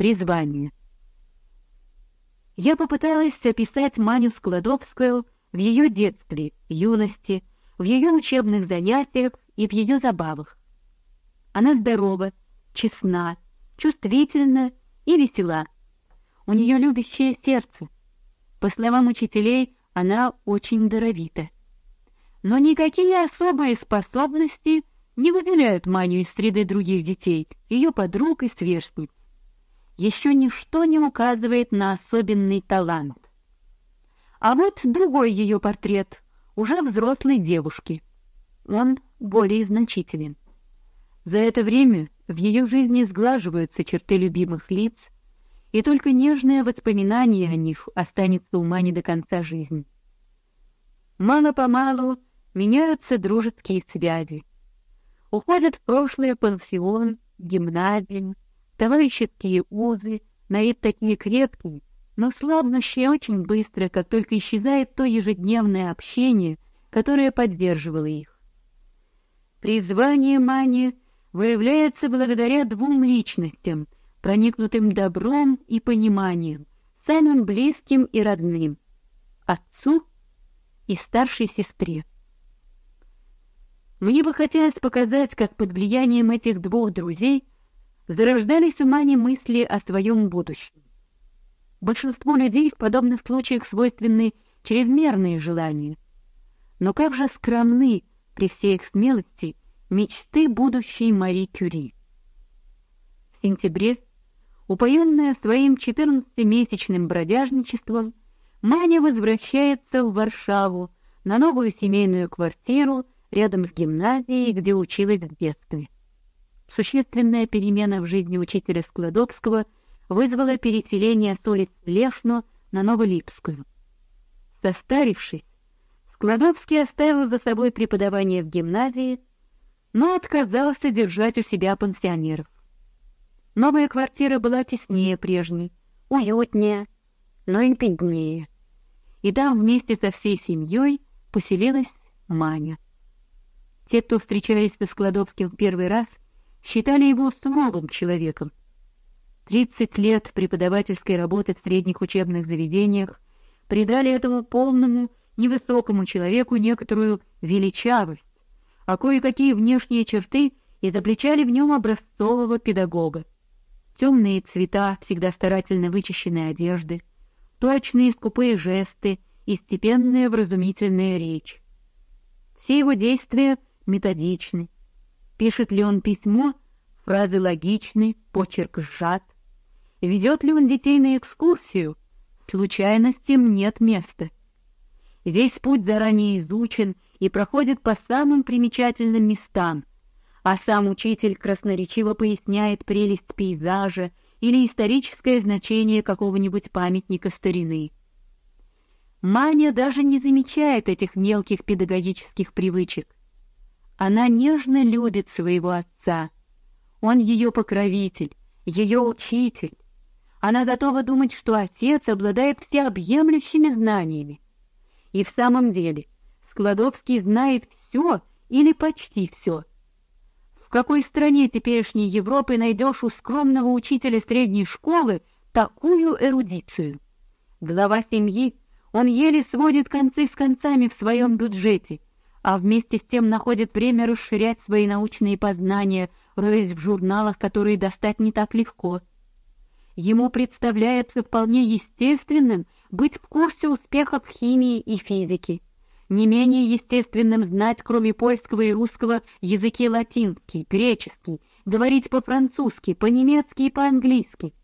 Призвание. Я попыталась описать Маню Складовскую в ее детстве, юности, в ее учебных занятиях и в ее забавах. Она здорова, честна, чувствительна и весела. У нее любящее сердце. По словам учителей, она очень даровита. Но никакие особые способности не выделяют Маню из среды других детей, ее подруг и сверстниц. Еще ничто не указывает на особенный талант. А вот другой ее портрет, уже взрослой девушки. Он более значителен. За это время в ее жизни сглаживаются черты любимых лиц, и только нежное воспоминание о них останется у Мани до конца жизни. Мало-помалу меняются дружеские связи. Уходят в прошлое пансион, гимназию, товарищеские узы, на вид такие крепкие, но слабнущие очень быстро, как только исчезает то ежедневное общение, которое поддерживало их. Призвание Мани выявляется благодаря двум личностям, проникнутым добром и пониманием, самым близким и родным — отцу и старшей сестре. Мне бы хотелось показать, как под влиянием этих двух друзей зарождались в Мане мысли о своем будущем. Большинству людей в подобных случаях свойственны чрезмерные желания. Но как же скромны при всей их смелости мечты будущей Мари Кюри. В сентябре, упоенная своим четырнадцатимесячным бродяжничеством, Маня возвращается в Варшаву на новую семейную квартиру рядом с гимназией, где училась в детстве. Существенная перемена в жизни учителя Складовского вызвала переселение с улицы Лешно на Новолипскую. Состарившись, Складовский оставил за собой преподавание в гимназии, но отказался держать у себя пансионеров. Новая квартира была теснее прежней, уютнее, но и беднее. И там вместе со всей семьей поселилась Маня. Те, кто встречались со Складовским в первый раз, считали его суровым человеком. Тридцать лет преподавательской работы в средних учебных заведениях придали этому полному, невысокому человеку некоторую величавость, а кое-какие внешние черты изобличали в нем образцового педагога. Темные цвета всегда старательно вычищенной одежды, точные скупые жесты и степенная вразумительная речь. Все его действия методичны. Пишет ли он письмо, фразы логичны, почерк сжат. Ведет ли он детей на экскурсию, случайностям нет места. Весь путь заранее изучен и проходит по самым примечательным местам, а сам учитель красноречиво поясняет прелесть пейзажа или историческое значение какого-нибудь памятника старины. Маня даже не замечает этих мелких педагогических привычек. Она нежно любит своего отца. Он ее покровитель, ее учитель. Она готова думать, что отец обладает всеобъемлющими знаниями. И в самом деле, Складовский знает все или почти все. В какой стране теперешней Европы найдешь у скромного учителя средней школы такую эрудицию? Глава семьи, он еле сводит концы с концами в своем бюджете — а вместе с тем находит время расширять свои научные познания, роясь в журналах, которые достать не так легко. Ему представляется вполне естественным быть в курсе успехов химии и физики. Не менее естественным знать, кроме польского и русского, языки латинский, греческий, говорить по-французски, по-немецки и по-английски.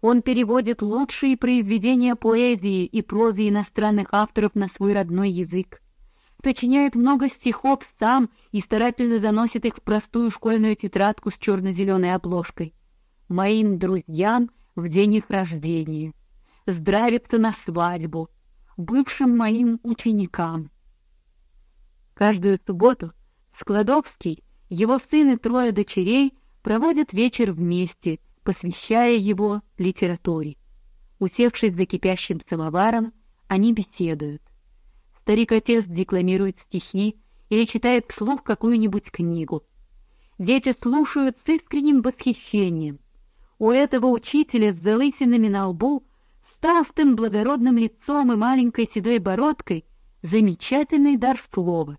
Он переводит лучшие произведения поэзии и прозы иностранных авторов на свой родной язык сочиняет много стихов сам и старательно заносит их в простую школьную тетрадку с черно-зеленой обложкой. Моим друзьям в день их рождения, здравится на свадьбу, бывшим моим ученикам. Каждую субботу Складовский, его сын и трое дочерей проводят вечер вместе, посвящая его литературе. Усевшись за кипящим самоваром, они беседуют. Старик-отец декламирует стихи или читает вслух какую-нибудь книгу. Дети слушают с искренним восхищением. у этого учителя с залысинами на лбу, с благородным лицом и маленькой седой бородкой замечательный дар слова.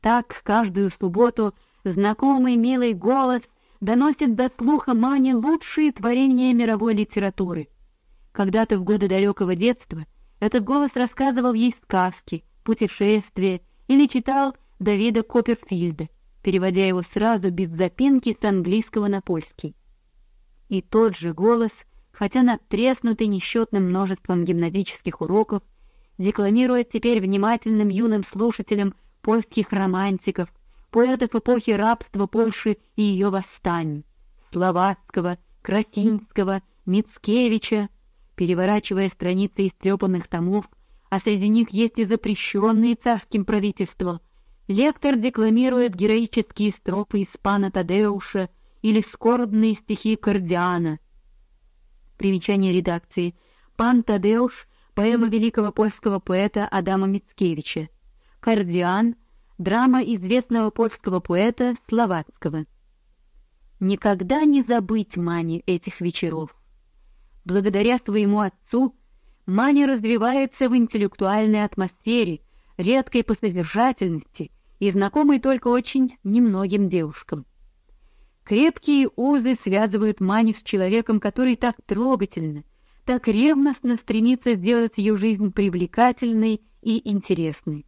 Так каждую субботу знакомый милый голос доносит до слуха Мани лучшие творения мировой литературы. Когда-то в годы далекого детства этот голос рассказывал ей сказки, путешествия или читал Давида Копперфильда, переводя его сразу без запинки с английского на польский. И тот же голос, хотя надтреснутый несчетным множеством гимназических уроков, декламирует теперь внимательным юным слушателям польских романтиков, поэтов эпохи рабства Польши и ее восстаний, Словацкого, Красинского, Мицкевича, переворачивая страницы истрепанных томов, а среди них есть и запрещенные царским правительством. Лектор декламирует героические строфы из пана Тадеуша или скорбные стихи Кордиана. Примечание редакции. Пан Тадеуш — поэма великого польского поэта Адама Мицкевича. Кордиан — драма известного польского поэта Словацкого. Никогда не забыть Мане этих вечеров. Благодаря своему отцу Маня развивается в интеллектуальной атмосфере, редкой по содержательности и знакомой только очень немногим девушкам. Крепкие узы связывают Маню с человеком, который так трогательно, так ревностно стремится сделать ее жизнь привлекательной и интересной.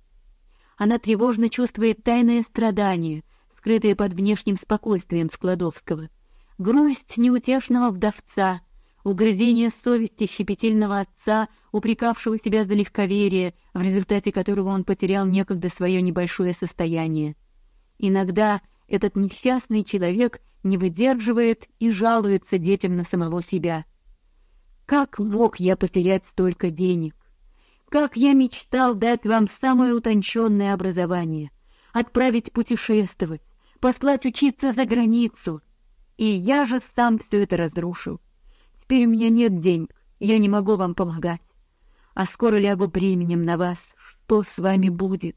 Она тревожно чувствует тайное страдание, скрытое под внешним спокойствием Складовского, грусть неутешного вдовца, угрызение совести щепетильного отца, упрекавшего себя за легковерие, в результате которого он потерял некогда свое небольшое состояние. Иногда этот несчастный человек не выдерживает и жалуется детям на самого себя. Как мог я потерять столько денег? Как я мечтал дать вам самое утонченное образование, отправить путешествовать, послать учиться за границу, и я же сам все это разрушил. Теперь у меня нет денег, я не могу вам помогать. А скоро лягу бременем на вас. Что с вами будет?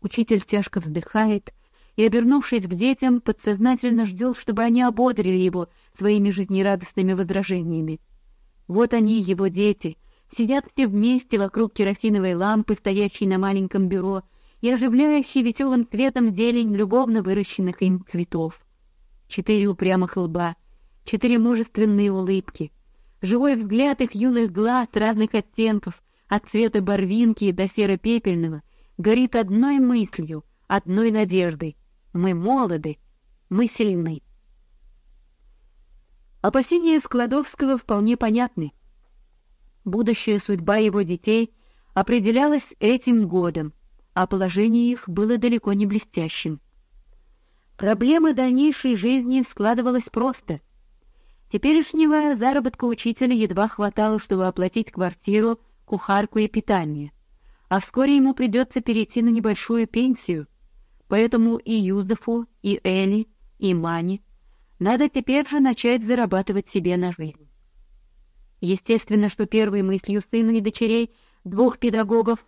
Учитель тяжко вздыхает и, обернувшись к детям, подсознательно ждет, чтобы они ободрили его своими жизнерадостными возражениями. Вот они, его дети, сидят все вместе вокруг керосиновой лампы, стоящей на маленьком бюро, и оживляющей веселым цветом зелень любовно выращенных им цветов. Четыре упрямых лба — четыре мужественные улыбки, живой взгляд их юных глаз разных оттенков, от цвета барвинки до серо-пепельного, горит одной мыслью, одной надеждой: мы молоды, мы сильны. Опасения Складовского вполне понятны. Будущая судьба его детей определялась этим годом, а положение их было далеко не блестящим. Проблема дальнейшей жизни складывалась просто. Теперешнего заработка учителя едва хватало, чтобы оплатить квартиру, кухарку и питание. А вскоре ему придется перейти на небольшую пенсию. Поэтому и Юзефу, и Эли, и Мани надо теперь же начать зарабатывать себе на жизнь. Естественно, что первой мыслью сына и дочерей двух педагогов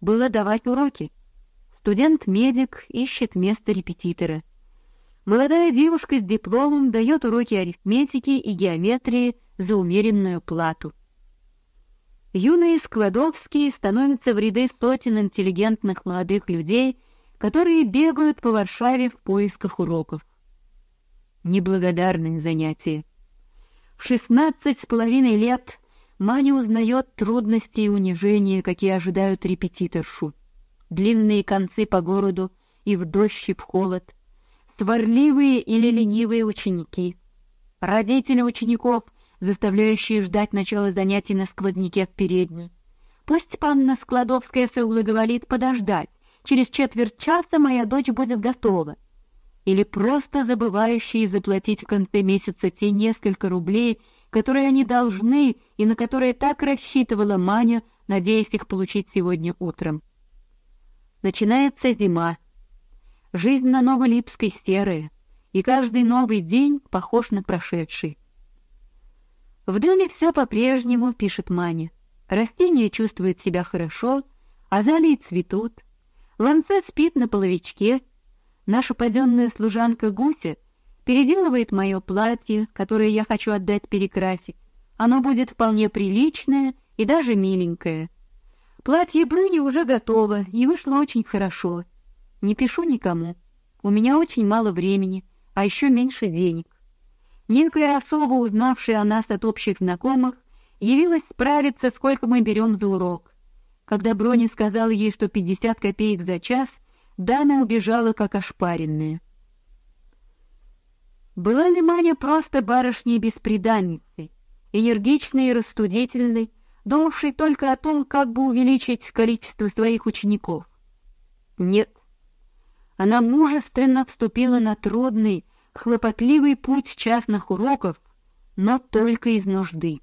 было давать уроки. Студент-медик ищет место репетитора — Молодая девушка с дипломом дает уроки арифметики и геометрии за умеренную плату. Юные Складовские становятся в ряды сотен интеллигентных молодых людей, которые бегают по Варшаве в поисках уроков. Неблагодарное занятие. В шестнадцать с половиной лет Маня узнает трудности и унижения, какие ожидают репетиторшу. Длинные концы по городу и в дождь и в холод, сварливые или ленивые ученики, родители учеников, заставляющие ждать начала занятий на складнике в передней. Пусть панна Складовская говорит подождать, через четверть часа моя дочь будет готова. Или просто забывающие заплатить в конце месяца те несколько рублей, которые они должны и на которые так рассчитывала Маня, надеясь их получить сегодня утром. Начинается зима, Жизнь на Новолипской серая, и каждый новый день похож на прошедший. В доме все по-прежнему, пишет Маня. Растения чувствуют себя хорошо, азалии цветут, ланцет спит на половичке, наша паденная служанка Гуся переделывает мое платье, которое я хочу отдать перекрасить. Оно будет вполне приличное и даже миленькое. Платье Бруни уже готово и вышло очень хорошо. Не пишу никому. У меня очень мало времени, а еще меньше денег. Некая особа, узнавшая о нас от общих знакомых, явилась справиться, сколько мы берем за урок. Когда Брони сказал ей, что пятьдесят копеек за час, Дана убежала как ошпаренная. Была ли Маня просто барышней бесприданницей, энергичной и рассудительной, думавшей только о том, как бы увеличить количество своих учеников? Нет. Она мужественно вступила на трудный, хлопотливый путь частных уроков, но только из нужды.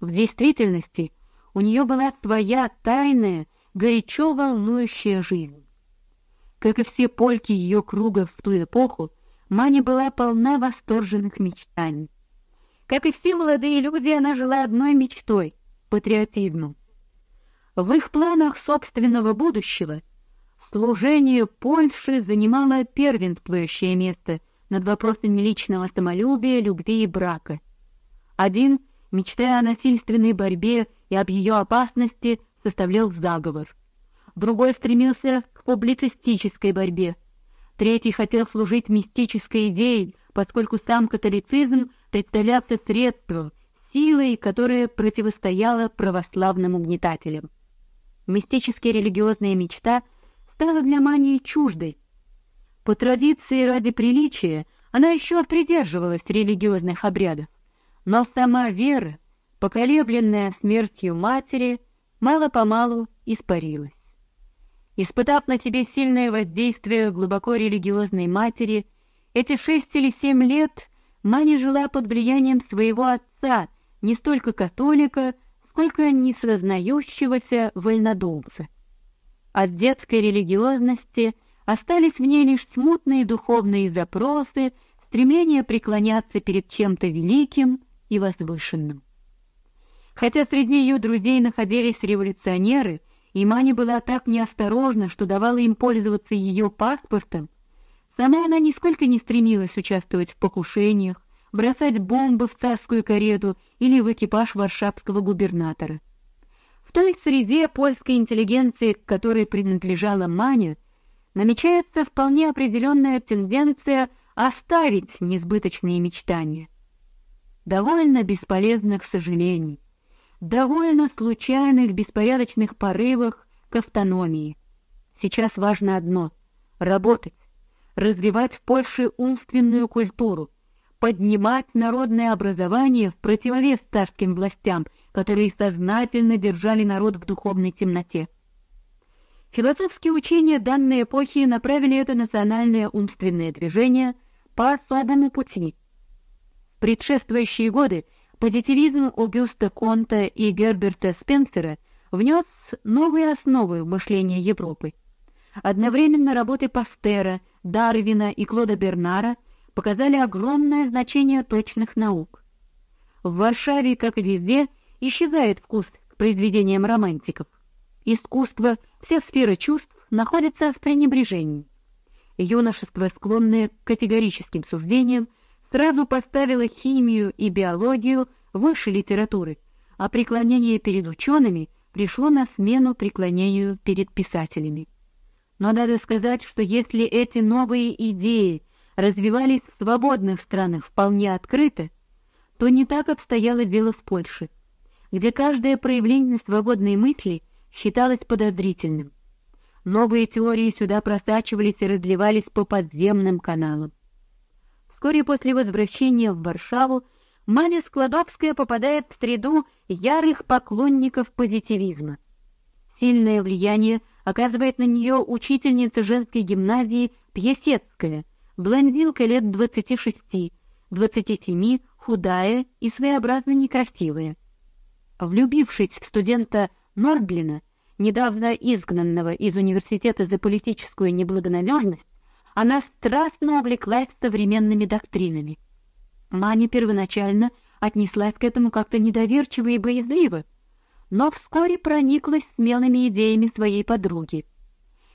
В действительности у нее была своя тайная, горячо волнующая жизнь. Как и все польки ее круга в ту эпоху, Маня была полна восторженных мечтаний. Как и все молодые люди, она жила одной мечтой — патриотизмом. В их планах собственного будущего служение Польше занимало первенствующее место над вопросами личного самолюбия, любви и брака. Один, мечтая о насильственной борьбе и об ее опасности, составлял заговор. Другой стремился к публицистической борьбе. Третий хотел служить мистической идее, поскольку сам католицизм представлялся средством, силой, которая противостояла православным угнетателям. Мистическая религиозная мечта стала для Мании чуждой, по традиции ради приличия она еще придерживалась религиозных обрядов, но сама вера, поколебленная смертью матери, мало-помалу испарилась. Испытав на себе сильное воздействие глубоко религиозной матери, эти шесть или семь лет Маня жила под влиянием своего отца, не столько католика, сколько несознающегося вольнодумца. От детской религиозности Остались в ней лишь смутные духовные запросы, стремление преклоняться перед чем-то великим и возвышенным. Хотя среди ее друзей находились революционеры, и Маня была так неосторожна, что давала им пользоваться ее паспортом, сама она нисколько не стремилась участвовать в покушениях, бросать бомбы в царскую карету или в экипаж варшавского губернатора. В той среде польской интеллигенции, к которой принадлежала Маня, намечается вполне определенная тенденция оставить несбыточные мечтания. Довольно бесполезных сожалений, довольно случайных беспорядочных порывах к автономии. Сейчас важно одно — работать, развивать в Польше умственную культуру, поднимать народное образование в противовес царским властям, которые сознательно держали народ в духовной темноте. Философские учения данной эпохи направили это национальное умственное движение по особому пути. В предшествующие годы позитивизм Огюста Конта и Герберта Спенсера внес новые основы в мышление Европы. Одновременно работы Пастера, Дарвина и Клода Бернара показали огромное значение точных наук. В Варшаве, как и везде, исчезает вкус к произведениям романтиков. Искусство, все сферы чувств находятся в пренебрежении. Юношество, склонное к категорическим суждениям, сразу поставило химию и биологию выше литературы, а преклонение перед учеными пришло на смену преклонению перед писателями. Но надо сказать, что если эти новые идеи развивались в свободных странах вполне открыто, то не так обстояло дело в Польше, где каждое проявление свободной мысли считалось подозрительным. Новые теории сюда просачивались и разливались по подземным каналам. Вскоре после возвращения в Варшаву Маля Складовская попадает в среду ярых поклонников позитивизма. Сильное влияние оказывает на нее учительница женской гимназии Пьесецкая, блондинка лет двадцати шести, двадцати семи, худая и своеобразно некрасивая. Влюбившись в студента Норблина, недавно изгнанного из университета за политическую неблагонадежность, она страстно увлеклась современными доктринами. Маня первоначально отнеслась к этому как-то недоверчиво и боязливо, но вскоре прониклась смелыми идеями своей подруги.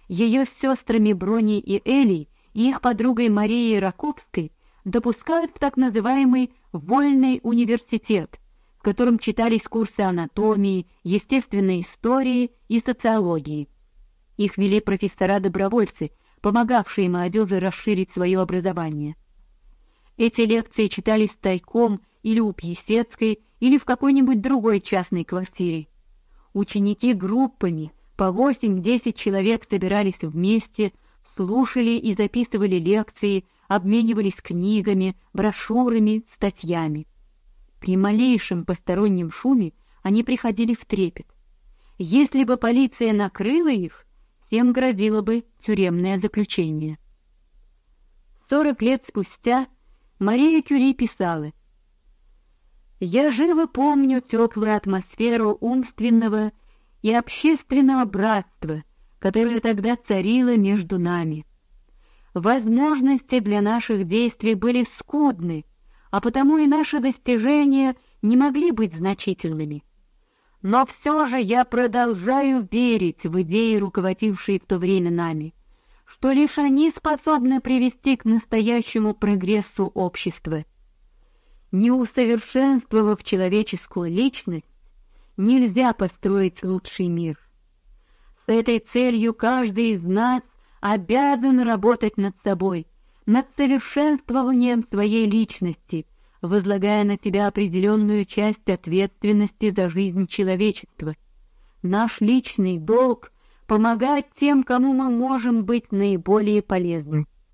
Ее с сестрами Брони и Элей и их подругой Марией Раковской допускают в так называемый вольный университет, в котором читались курсы анатомии, естественной истории и социологии. Их вели профессора-добровольцы, помогавшие молодежи расширить свое образование. Эти лекции читались тайком или у Пьесецкой, или в какой-нибудь другой частной квартире. Ученики группами по 8-10 человек собирались вместе, слушали и записывали лекции, обменивались книгами, брошюрами, статьями. При малейшем постороннем шуме они приходили в трепет. Если бы полиция накрыла их, всем грозило бы тюремное заключение. Сорок лет спустя Мария Кюри писала: "Я живо помню теплую атмосферу умственного и общественного братства, которое тогда царило между нами. Возможности для наших действий были скудны, а потому и наши достижения не могли быть значительными. Но все же я продолжаю верить в идеи, руководившие в то время нами, что лишь они способны привести к настоящему прогрессу общества. Не усовершенствовав человеческую личность, нельзя построить лучший мир. С этой целью каждый из нас обязан работать над собой, над совершенствованием своей личности, возлагая на себя определенную часть ответственности за жизнь человечества. Наш личный долг помогать тем, кому мы можем быть наиболее полезны.